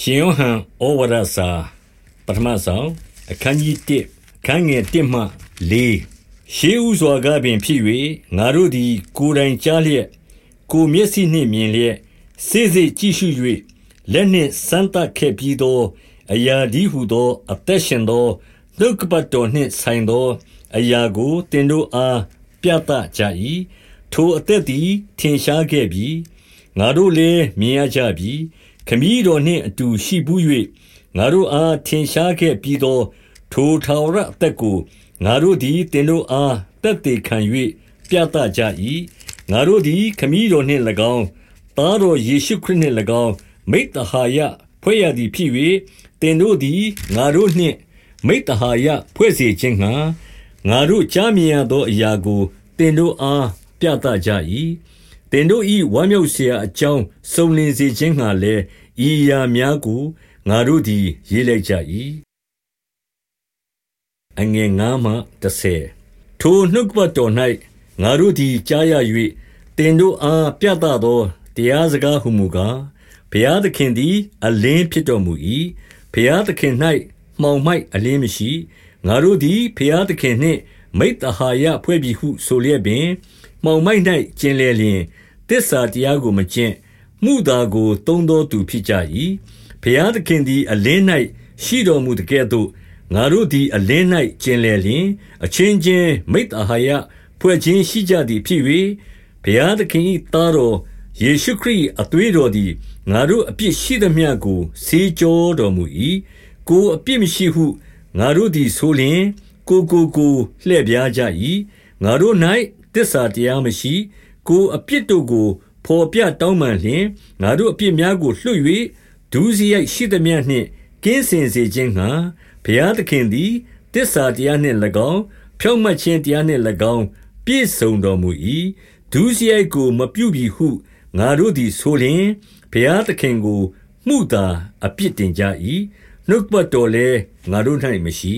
ရှင်ယောဟန်ဩဝါဒစာပထမဆုံးအခန်းကြီး1အခန်းငယ်1မှ4ရှေးဥစွာကပင်ဖြစ်၍ငါတို့သည် ကိုယ်တိုင်ကြားလျက်ကိုမျက်စိနှင့်မြင်လျက်စေစေကြည့်ရှု၍လက်နှင့်စမ်းသပ်ခဲ့ပြီးသောအရာဒီဟုသော အသက်ရှင်သောနှုတ်ကပတ်တော်နှင့်ဆိုင်သော အရာကိုတင်တို့အားပြသကြ၏ထိုအသက်သည် ထင်ရှားခဲ့ပြီးငါတို့လည်းမြင်ရကြပြီ ခမည်းတော်နှင့်အတူရှိဘူး၍ငါတို့အားထင်ရှားခဲ့ပြီးသော ထိုထာဝရအသက်ကိုငါတို့သည်တင်တို့အားတက်တည်ခံ၍ပြသကြ၏ငါတို့သည်ခမည်းတော်နှင့်၎င်းသားတော်ယေရှုခရစ်နှင့်၎င်းမိတ္တဟာယဖွဲ့ရသည်ဖြစ်၍တင်တို့သည်ငါတို့နှင့်မိတ္တဟာယဖွဲ့စေခြင်းငှာငါတို့ကြားမြင်ရသောအရာကိုတင်တို့အားပြသကြ၏ သင်တို့၏ဝမ်းမြောက်စရာအကြောင်းစုံလင်စေခြင်းငှါလည်းဤအရာများကိုငါတို့သည် ရေးလိုက်ကြ၏အငယ်9မှ10ထိုနှုတ်ကပတ်တော်၌ငါတို့သည်ကြားရ၍သင်တို့အားပြသသောတရားစကားဟုမူကားဘုရားသခင်သည် အလင်းဖြစ်တော်မူ၏ဘုရားသခင်၌မှောင်မိုက်အလင်းမရှိငါတို့သည်ဘုရားသခင်နှင့်မိတ္တဟာယဖွဲ့ပြီးဟုဆိုလျက်ပင် မှောင်မိုက်၌ကျင်လေလျင်တစ္ဆာတရားကိုမကျင့်မှုသာကိုသုံးသောသူဖြစ်ကြ၏ဘုရားသခင်သည်အလင်း၌ရှိတော်မူတကဲ့သို့ငါတို့သည်အလင်း၌ကျင်လည်လျင်အချင်းချင်းမိတ္တဟာယဖွဲ့ခြင်းရှိကြသည်ဖြစ်၍ဘုရားသခင်၏သားတော်ယေရှုခရစ်အသွေးတော်သည်ငါတို့အပြစ်ရှိသမျှကိုဆေးကြောတော်မူ၏ကိုအပြစ်မရှိဟုငါတို့သည်ဆိုလျင်ကိုကိုကိုလှည့်ပြားကြ၏ငါတို့၌ တစ္ဆာတရားမရှိ ကိုအပြစ်တို့ကိုဖော်ပြတောင်းပန်လျင် ငါတို့အပြစ်များကိုလွှတ်၍ဒုစရိုက်ရှိသမျှနှင့် ကင်းစင်စေခြင်းငှာဘုရားသခင်သည်တစ္ဆာတရားနှင့်၎င်း ဖြောင့်မတ်ခြင်းတရားနှင့်၎င်း ပြည့်စုံတော်မူ၏ဒုစရိုက်ကို မပြုပြီဟု ငါတို့သည်ဆိုလျင် ဘုရားသခင်ကိုမှုသာအပြစ်တင်ကြ၏နှုတ်ပတ်တော်လည်း ငါတို့၌မရှိ